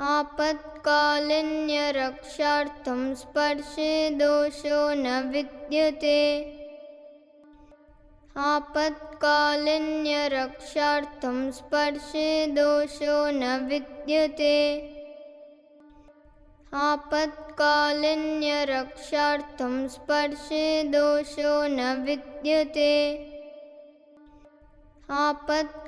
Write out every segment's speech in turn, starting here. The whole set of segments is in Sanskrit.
आपत्कालिन्यरक्षार्थं स्पर्शे दोषो न विद्यते आपत्कालिन्यरक्षार्थं स्पर्शे दोषो न विद्यते आपत्कालिन्यरक्षार्थं स्पर्शे दोषो न विद्यते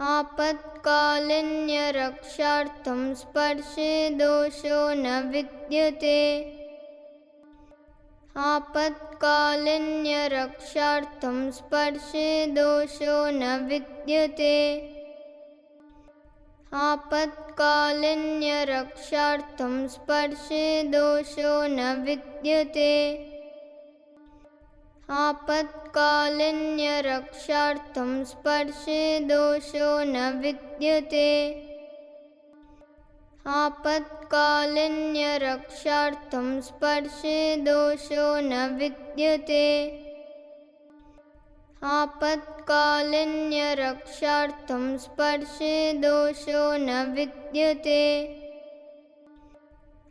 आपत्कालिन्यरक्षार्थं स्पर्शे दोषो न विद्यते आपत्कालिन्यरक्षार्थं स्पर्शे दोषो न विद्यते आपत्कालिन्यरक्षार्थं स्पर्शे दोषो न विद्यते आपत्कालिन्यरक्षार्थं स्पर्शे दोषो न विद्यते। आपत्कालिन्यरक्षार्थं स्पर्शे दोषो न विद्यते। आपत्कालिन्यरक्षार्थं स्पर्शे दोषो न विद्यते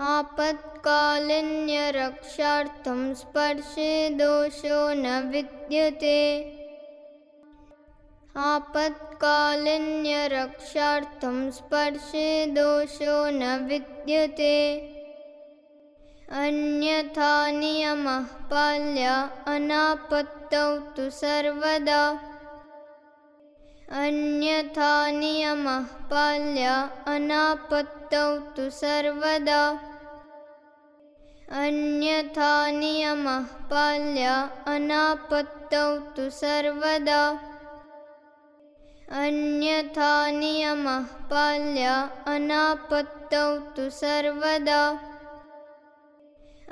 आपत्कालिन्यरक्षार्थं स्पर्शे दोषो न विद्यते। आपत्कालिन्यरक्षार्थं स्पर्शे दोषो न विद्यते। अन्यथा नियमः पाल्या अनापत्तौ तु सर्वदा। अन्यथा नियमः पाल्या अनापत्तौ तु सर्वदा अन्यथा नियमः पाल्या अनापत्तौ तु सर्वदा। अन्यथा नियमः पाल्या अनापत्तौ तु सर्वदा।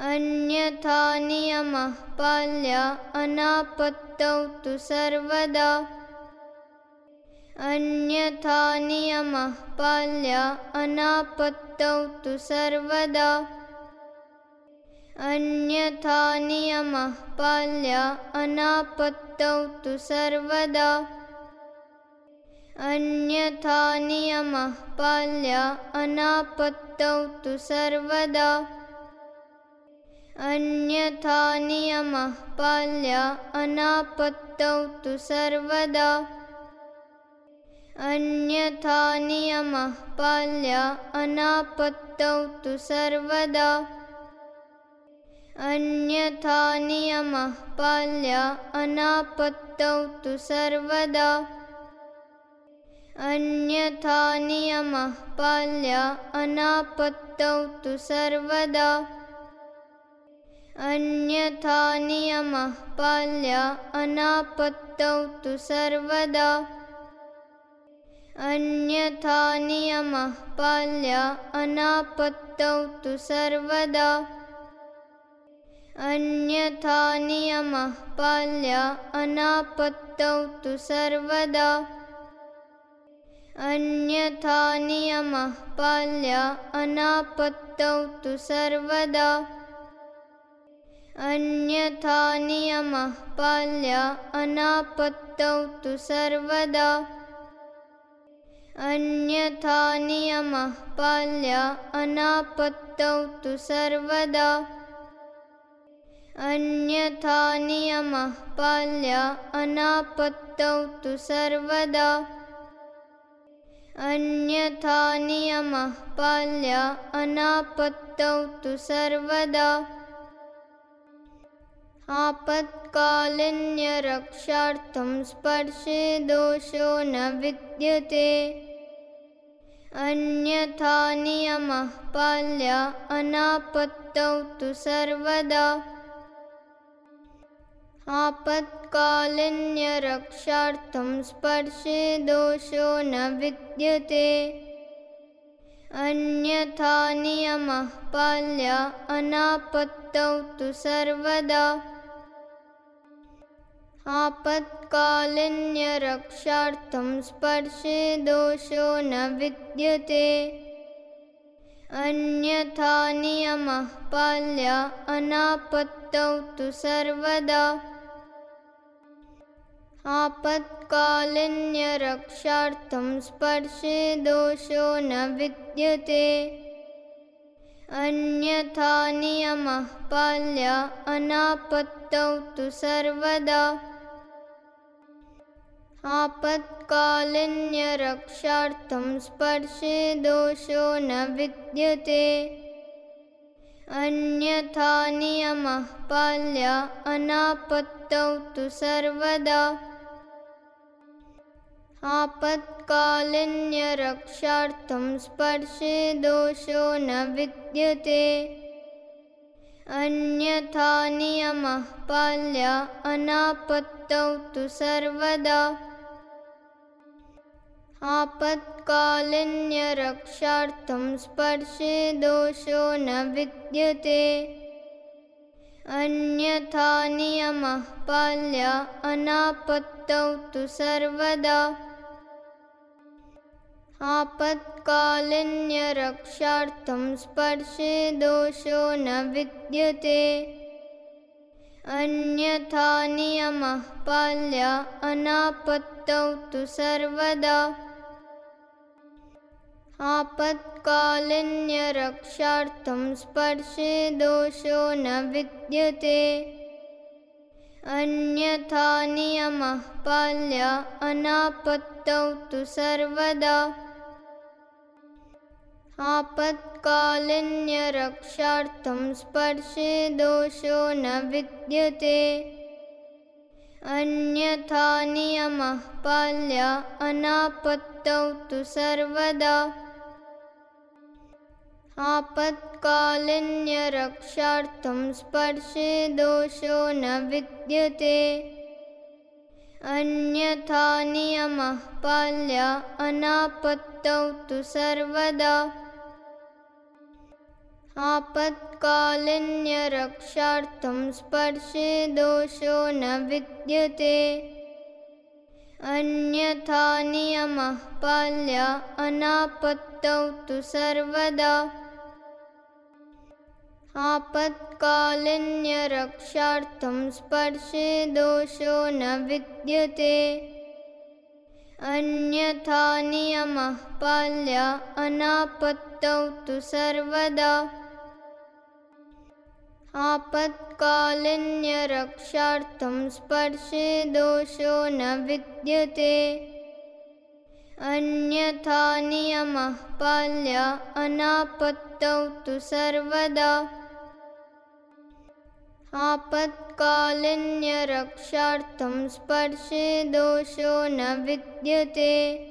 अन्यथा नियमः पाल्या अनापत्तौ तु सर्वदा। अन्यथा नियमः पाल्या अनापत्तौ तु सर्वदा अन्यथा नियमः पाल्या अनापत्तौ तु सर्वदा। अन्यथा नियमः पाल्या अनापत्तौ तु सर्वदा। अन्यथा नियमः पाल्या अनापत्तौ तु सर्वदा। अन्यथा नियमः पाल्या अनापत्तौ तु सर्वदा अन्यथा नियमः पाल्या अनापत्तौ तु सर्वदा। अन्यथा नियमः पाल्या अनापत्तौ तु सर्वदा। अन्यथा नियमः पाल्या अनापत्तौ तु सर्वदा। अन्यथा नियमः पाल्या अनापत्तौ तु सर्वदा अन्यथा नियमः पाल्या अनापत्तौ तु सर्वदा। अन्यथा नियमः पाल्या अनापत्तौ तु सर्वदा। अन्यथा नियमः पाल्या अनापत्तौ तु सर्वदा। अन्यथा नियमः पाल्या अनापत्तौ तु सर्वदा अन्यथा नियमः पाल्या अनापत्तौ तु सर्वदा। अन्यथा नियमः पाल्या अनापत्तौ तु सर्वदा। आपत्कालिन्यरक्षार्थं स्पर्शे दोषो न विद्यते। अन्यथा नियमः पाल्या अनापत्तौ तु सर्वदा आपत्कालिन्यरक्षार्थं स्पर्शे दोषो न विद्यते। अन्यथा नियमः पाल्या अनापत्तौ तु सर्वदा। आपत्कालिन्यरक्षार्थं स्पर्शे दोषो न विद्यते। अन्यथा नियमः पाल्या अनापत्तौ तु सर्वदा आपत्कालिन्यरक्षार्थं स्पर्शे दोषो न विद्यते। अन्यथा नियमः पाल्या अनापत्तौ तु सर्वदा। आपत्कालिन्यरक्षार्थं स्पर्शे दोषो न विद्यते। अन्यथा नियमः पाल्या अनापत्तौ तु सर्वदा आपत्कालिन्यरक्षार्थं स्पर्शे दोषो न विद्यते। अन्यथा नियमः पाल्या अनापत्तौ तु सर्वदा। आपत्कालिन्यरक्षार्थं स्पर्शे दोषो न विद्यते। अन्यथा नियमः पाल्या अनापत्तौ तु सर्वदा आपत्कालिन्यरक्षार्थं स्पर्शे दोषो न विद्यते। अन्यथा नियमः पाल्या अनापत्तौ तु सर्वदा। आपत्कालिन्यरक्षार्थं स्पर्शे दोषो न विद्यते। अन्यथा नियमः पाल्या अनापत्तौ तु सर्वदा आपत्कालिन्यरक्षार्थं स्पर्शे दोषो न विद्यते। अन्यथा नियमः पाल्या अनापत्तौ तु सर्वदा। आपत्कालिन्यरक्षार्थं स्पर्शे दोषो न विद्यते। अन्यथा नियमः पाल्या अनापत्तौ तु सर्वदा आपत्कालिन्यरक्षार्थं स्पर्शे दोषो न विद्यते। अन्यथा नियमः पाल्या अनापत्तौ तु सर्वदा। आपत्कालिन्यरक्षार्थं स्पर्शे दोषो न विद्यते। अन्यथा नियमः पाल्या अनापत्तौ तु सर्वदा आपत्कालिन्यरक्षार्थं स्पर्शे दोषो न विद्यते। अन्यथा नियमः पाल्या अनापत्तौ तु सर्वदा। आपत्कालिन्यरक्षार्थं स्पर्शे दोषो न विद्यते।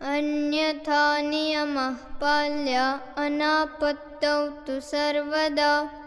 अन्यथा नियमः पाल्या अनापत्तौ तु सर्वदा